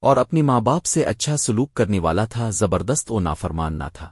اور اپنی ماں باپ سے اچھا سلوک کرنے والا تھا، زبردست و نافرمان نہ تھا۔